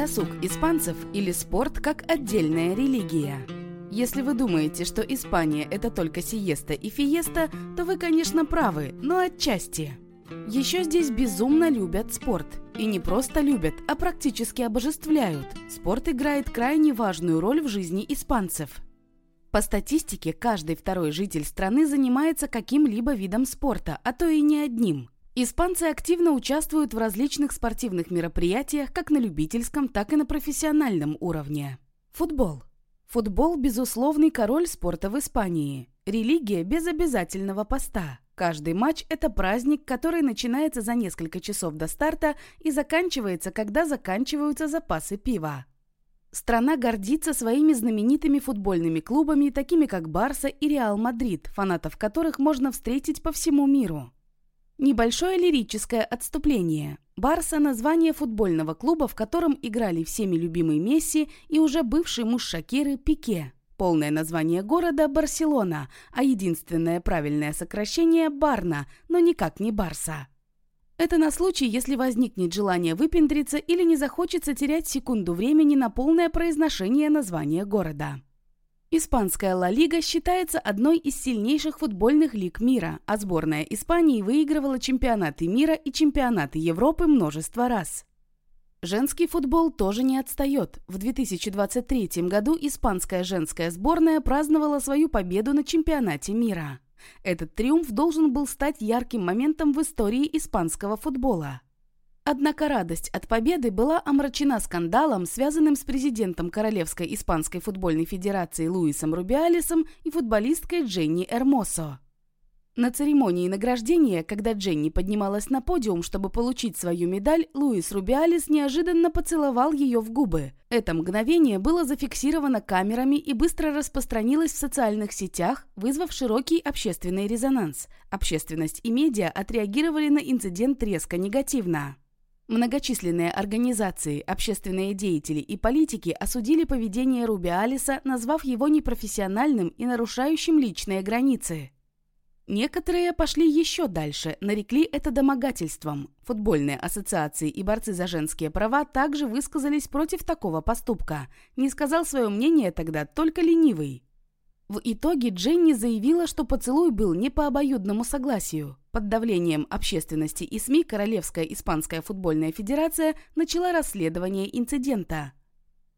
Досуг испанцев или спорт как отдельная религия. Если вы думаете, что Испания – это только сиеста и фиеста, то вы, конечно, правы, но отчасти. Еще здесь безумно любят спорт. И не просто любят, а практически обожествляют. Спорт играет крайне важную роль в жизни испанцев. По статистике, каждый второй житель страны занимается каким-либо видом спорта, а то и не одним. Испанцы активно участвуют в различных спортивных мероприятиях как на любительском, так и на профессиональном уровне. Футбол. Футбол – безусловный король спорта в Испании. Религия без обязательного поста. Каждый матч – это праздник, который начинается за несколько часов до старта и заканчивается, когда заканчиваются запасы пива. Страна гордится своими знаменитыми футбольными клубами, такими как Барса и Реал Мадрид, фанатов которых можно встретить по всему миру. Небольшое лирическое отступление. Барса – название футбольного клуба, в котором играли всеми любимый Месси и уже бывший муж Шакиры Пике. Полное название города – Барселона, а единственное правильное сокращение – Барна, но никак не Барса. Это на случай, если возникнет желание выпендриться или не захочется терять секунду времени на полное произношение названия города. Испанская Ла Лига считается одной из сильнейших футбольных лиг мира, а сборная Испании выигрывала чемпионаты мира и чемпионаты Европы множество раз. Женский футбол тоже не отстает. В 2023 году испанская женская сборная праздновала свою победу на чемпионате мира. Этот триумф должен был стать ярким моментом в истории испанского футбола. Однако радость от победы была омрачена скандалом, связанным с президентом Королевской испанской футбольной федерации Луисом Рубиалисом и футболисткой Дженни Эрмосо. На церемонии награждения, когда Дженни поднималась на подиум, чтобы получить свою медаль, Луис Рубиалис неожиданно поцеловал ее в губы. Это мгновение было зафиксировано камерами и быстро распространилось в социальных сетях, вызвав широкий общественный резонанс. Общественность и медиа отреагировали на инцидент резко негативно. Многочисленные организации, общественные деятели и политики осудили поведение Рубиалиса, назвав его непрофессиональным и нарушающим личные границы. Некоторые пошли еще дальше, нарекли это домогательством. Футбольные ассоциации и борцы за женские права также высказались против такого поступка. Не сказал свое мнение тогда только ленивый. В итоге Дженни заявила, что поцелуй был не по обоюдному согласию. Под давлением общественности и СМИ Королевская испанская футбольная федерация начала расследование инцидента.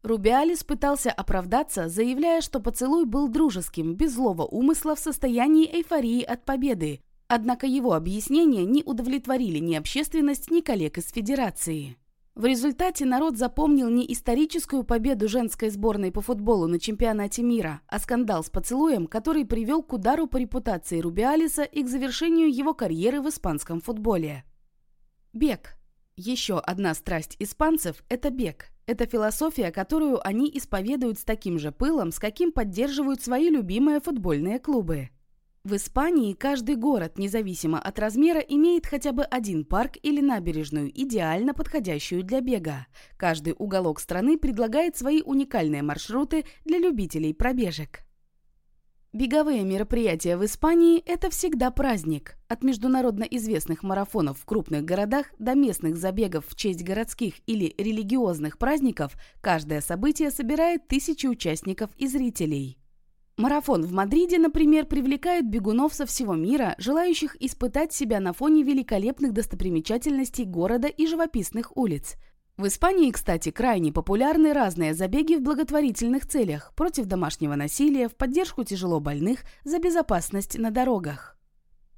Рубиалис пытался оправдаться, заявляя, что поцелуй был дружеским, без злого умысла в состоянии эйфории от победы. Однако его объяснения не удовлетворили ни общественность, ни коллег из федерации. В результате народ запомнил не историческую победу женской сборной по футболу на чемпионате мира, а скандал с поцелуем, который привел к удару по репутации Рубиалиса и к завершению его карьеры в испанском футболе. Бег. Еще одна страсть испанцев – это бег. Это философия, которую они исповедуют с таким же пылом, с каким поддерживают свои любимые футбольные клубы. В Испании каждый город, независимо от размера, имеет хотя бы один парк или набережную, идеально подходящую для бега. Каждый уголок страны предлагает свои уникальные маршруты для любителей пробежек. Беговые мероприятия в Испании – это всегда праздник. От международно известных марафонов в крупных городах до местных забегов в честь городских или религиозных праздников, каждое событие собирает тысячи участников и зрителей. Марафон в Мадриде, например, привлекает бегунов со всего мира, желающих испытать себя на фоне великолепных достопримечательностей города и живописных улиц. В Испании, кстати, крайне популярны разные забеги в благотворительных целях, против домашнего насилия, в поддержку тяжело больных, за безопасность на дорогах.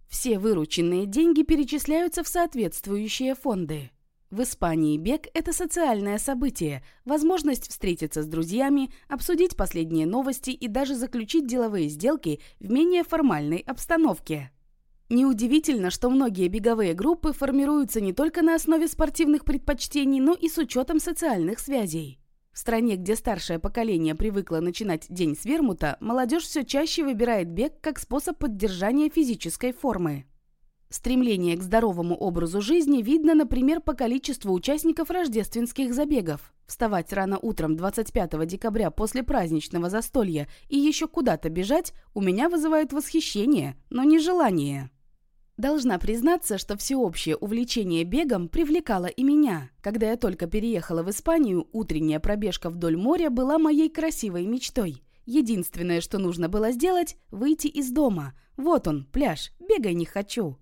Все вырученные деньги перечисляются в соответствующие фонды. В Испании бег – это социальное событие, возможность встретиться с друзьями, обсудить последние новости и даже заключить деловые сделки в менее формальной обстановке. Неудивительно, что многие беговые группы формируются не только на основе спортивных предпочтений, но и с учетом социальных связей. В стране, где старшее поколение привыкло начинать день с вермута, молодежь все чаще выбирает бег как способ поддержания физической формы. Стремление к здоровому образу жизни видно, например, по количеству участников рождественских забегов. Вставать рано утром 25 декабря после праздничного застолья и еще куда-то бежать у меня вызывает восхищение, но не желание. Должна признаться, что всеобщее увлечение бегом привлекало и меня. Когда я только переехала в Испанию, утренняя пробежка вдоль моря была моей красивой мечтой. Единственное, что нужно было сделать – выйти из дома. Вот он, пляж, бегай не хочу.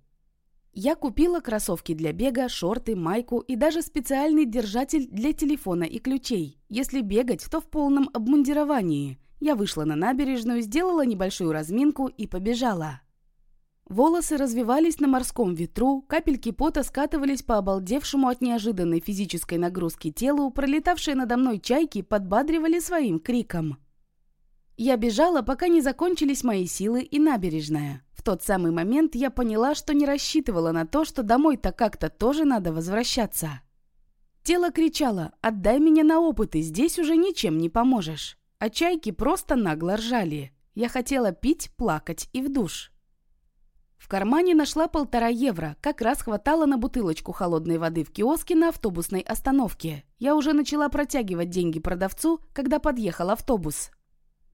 Я купила кроссовки для бега, шорты, майку и даже специальный держатель для телефона и ключей. Если бегать, то в полном обмундировании. Я вышла на набережную, сделала небольшую разминку и побежала. Волосы развивались на морском ветру, капельки пота скатывались по обалдевшему от неожиданной физической нагрузки телу, пролетавшие надо мной чайки подбадривали своим криком. Я бежала, пока не закончились мои силы и набережная. В тот самый момент я поняла, что не рассчитывала на то, что домой-то как-то тоже надо возвращаться. Тело кричало «Отдай меня на опыты, здесь уже ничем не поможешь». А чайки просто нагло ржали. Я хотела пить, плакать и в душ. В кармане нашла полтора евро, как раз хватало на бутылочку холодной воды в киоске на автобусной остановке. Я уже начала протягивать деньги продавцу, когда подъехал автобус.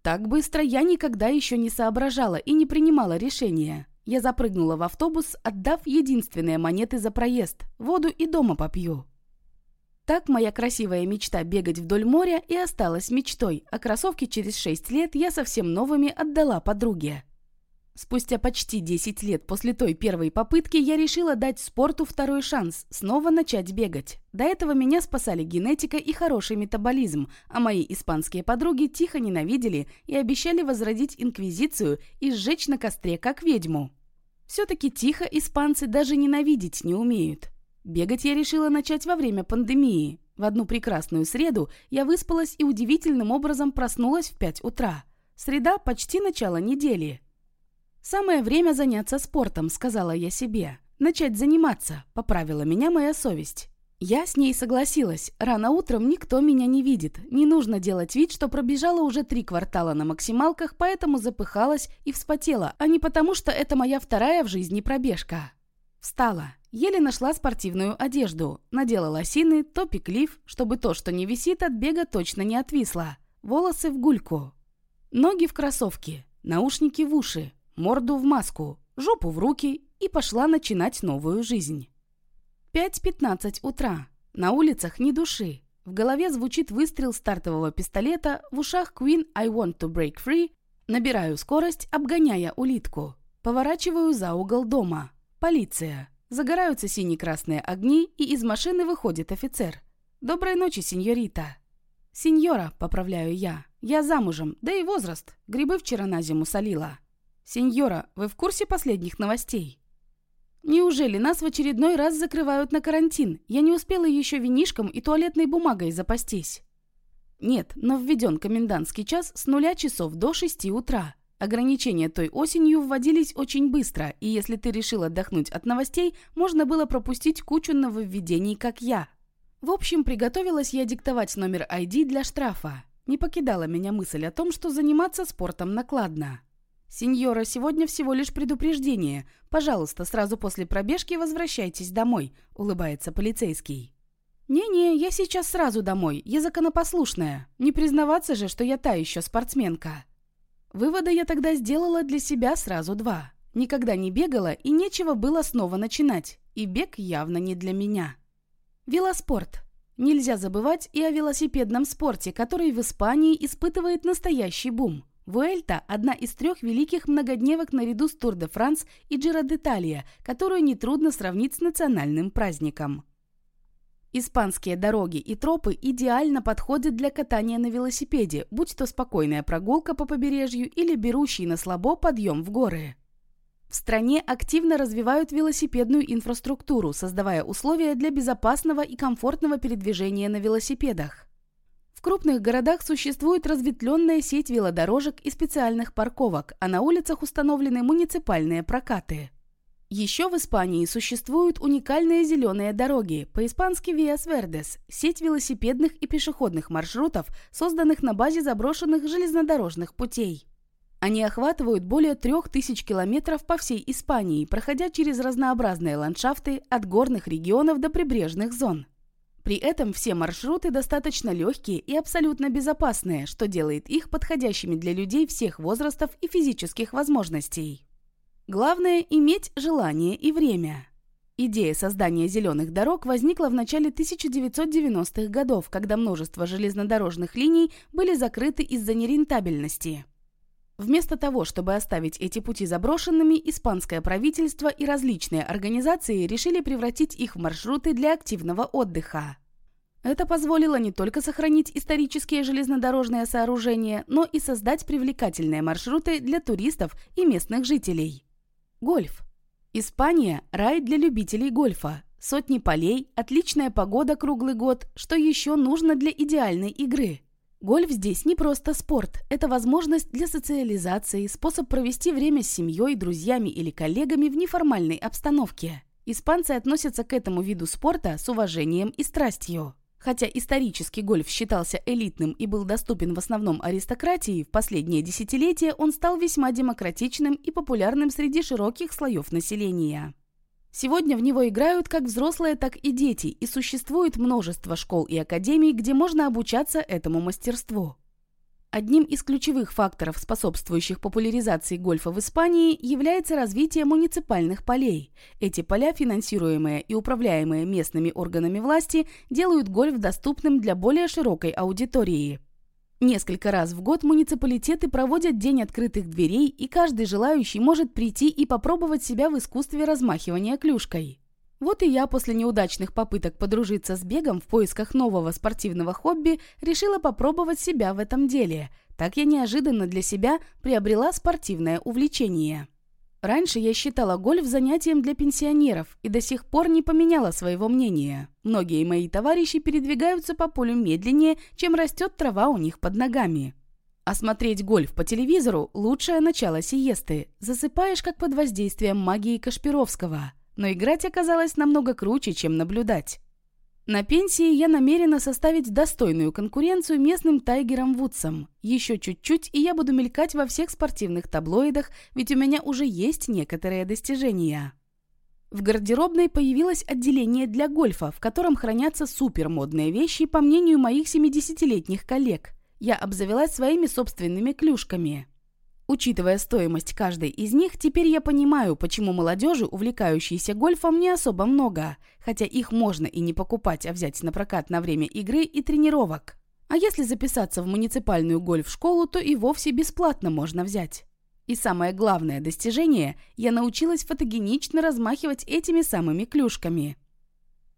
Так быстро я никогда еще не соображала и не принимала решения. Я запрыгнула в автобус, отдав единственные монеты за проезд. Воду и дома попью. Так моя красивая мечта бегать вдоль моря и осталась мечтой, а кроссовки через 6 лет я совсем новыми отдала подруге. Спустя почти 10 лет после той первой попытки я решила дать спорту второй шанс, снова начать бегать. До этого меня спасали генетика и хороший метаболизм, а мои испанские подруги тихо ненавидели и обещали возродить инквизицию и сжечь на костре как ведьму. Все-таки тихо испанцы даже ненавидеть не умеют. Бегать я решила начать во время пандемии. В одну прекрасную среду я выспалась и удивительным образом проснулась в 5 утра. Среда – почти начало недели. «Самое время заняться спортом», — сказала я себе. «Начать заниматься», — поправила меня моя совесть. Я с ней согласилась. Рано утром никто меня не видит. Не нужно делать вид, что пробежала уже три квартала на максималках, поэтому запыхалась и вспотела, а не потому, что это моя вторая в жизни пробежка. Встала. Еле нашла спортивную одежду. Надела лосины, топик лиф, чтобы то, что не висит от бега, точно не отвисло. Волосы в гульку. Ноги в кроссовки. Наушники в уши морду в маску, жопу в руки и пошла начинать новую жизнь. 5.15 утра. На улицах ни души. В голове звучит выстрел стартового пистолета, в ушах Queen I Want to Break Free. Набираю скорость, обгоняя улитку. Поворачиваю за угол дома. Полиция. Загораются сине-красные огни, и из машины выходит офицер. «Доброй ночи, сеньорита». «Сеньора», — поправляю я. «Я замужем, да и возраст. Грибы вчера на зиму солила». «Сеньора, вы в курсе последних новостей?» «Неужели нас в очередной раз закрывают на карантин? Я не успела еще винишком и туалетной бумагой запастись». «Нет, но введен комендантский час с нуля часов до 6 утра. Ограничения той осенью вводились очень быстро, и если ты решил отдохнуть от новостей, можно было пропустить кучу нововведений, как я. В общем, приготовилась я диктовать номер ID для штрафа. Не покидала меня мысль о том, что заниматься спортом накладно. «Сеньора, сегодня всего лишь предупреждение. Пожалуйста, сразу после пробежки возвращайтесь домой», — улыбается полицейский. «Не-не, я сейчас сразу домой. Я законопослушная. Не признаваться же, что я та еще спортсменка». Вывода я тогда сделала для себя сразу два. Никогда не бегала, и нечего было снова начинать. И бег явно не для меня. Велоспорт. Нельзя забывать и о велосипедном спорте, который в Испании испытывает настоящий бум. Вуэльта – одна из трех великих многодневок наряду с Тур де Франс и Джиро де которую нетрудно сравнить с национальным праздником. Испанские дороги и тропы идеально подходят для катания на велосипеде, будь то спокойная прогулка по побережью или берущий на слабо подъем в горы. В стране активно развивают велосипедную инфраструктуру, создавая условия для безопасного и комфортного передвижения на велосипедах. В крупных городах существует разветвленная сеть велодорожек и специальных парковок, а на улицах установлены муниципальные прокаты. Еще в Испании существуют уникальные зеленые дороги, по-испански Vias Verdes, сеть велосипедных и пешеходных маршрутов, созданных на базе заброшенных железнодорожных путей. Они охватывают более трех тысяч километров по всей Испании, проходя через разнообразные ландшафты от горных регионов до прибрежных зон. При этом все маршруты достаточно легкие и абсолютно безопасные, что делает их подходящими для людей всех возрастов и физических возможностей. Главное – иметь желание и время. Идея создания зеленых дорог возникла в начале 1990-х годов, когда множество железнодорожных линий были закрыты из-за нерентабельности. Вместо того, чтобы оставить эти пути заброшенными, испанское правительство и различные организации решили превратить их в маршруты для активного отдыха. Это позволило не только сохранить исторические железнодорожные сооружения, но и создать привлекательные маршруты для туристов и местных жителей. Гольф. Испания – рай для любителей гольфа. Сотни полей, отличная погода круглый год, что еще нужно для идеальной игры. Гольф здесь не просто спорт, это возможность для социализации, способ провести время с семьей, друзьями или коллегами в неформальной обстановке. Испанцы относятся к этому виду спорта с уважением и страстью. Хотя исторический гольф считался элитным и был доступен в основном аристократии, в последние десятилетия он стал весьма демократичным и популярным среди широких слоев населения. Сегодня в него играют как взрослые, так и дети, и существует множество школ и академий, где можно обучаться этому мастерству. Одним из ключевых факторов, способствующих популяризации гольфа в Испании, является развитие муниципальных полей. Эти поля, финансируемые и управляемые местными органами власти, делают гольф доступным для более широкой аудитории. Несколько раз в год муниципалитеты проводят День открытых дверей, и каждый желающий может прийти и попробовать себя в искусстве размахивания клюшкой. Вот и я после неудачных попыток подружиться с бегом в поисках нового спортивного хобби решила попробовать себя в этом деле. Так я неожиданно для себя приобрела спортивное увлечение. Раньше я считала гольф занятием для пенсионеров и до сих пор не поменяла своего мнения. Многие мои товарищи передвигаются по полю медленнее, чем растет трава у них под ногами. А смотреть гольф по телевизору – лучшее начало сиесты. Засыпаешь как под воздействием магии Кашпировского – но играть оказалось намного круче, чем наблюдать. На пенсии я намерена составить достойную конкуренцию местным Тайгерам Вудсам. Еще чуть-чуть, и я буду мелькать во всех спортивных таблоидах, ведь у меня уже есть некоторые достижения. В гардеробной появилось отделение для гольфа, в котором хранятся супермодные вещи, по мнению моих 70-летних коллег. Я обзавелась своими собственными клюшками. Учитывая стоимость каждой из них, теперь я понимаю, почему молодежи, увлекающейся гольфом, не особо много, хотя их можно и не покупать, а взять на прокат на время игры и тренировок. А если записаться в муниципальную гольф-школу, то и вовсе бесплатно можно взять. И самое главное достижение – я научилась фотогенично размахивать этими самыми клюшками.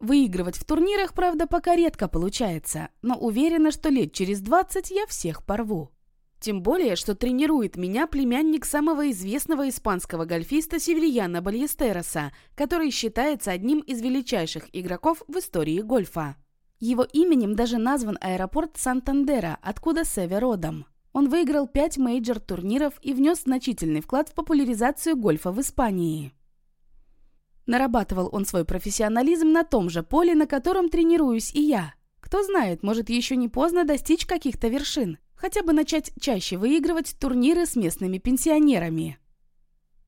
Выигрывать в турнирах, правда, пока редко получается, но уверена, что лет через 20 я всех порву. Тем более, что тренирует меня племянник самого известного испанского гольфиста Северьяна Бальестероса, который считается одним из величайших игроков в истории гольфа. Его именем даже назван аэропорт Сантандера, откуда Севе родом. Он выиграл пять мейджор-турниров и внес значительный вклад в популяризацию гольфа в Испании. Нарабатывал он свой профессионализм на том же поле, на котором тренируюсь и я. Кто знает, может еще не поздно достичь каких-то вершин. Хотя бы начать чаще выигрывать турниры с местными пенсионерами.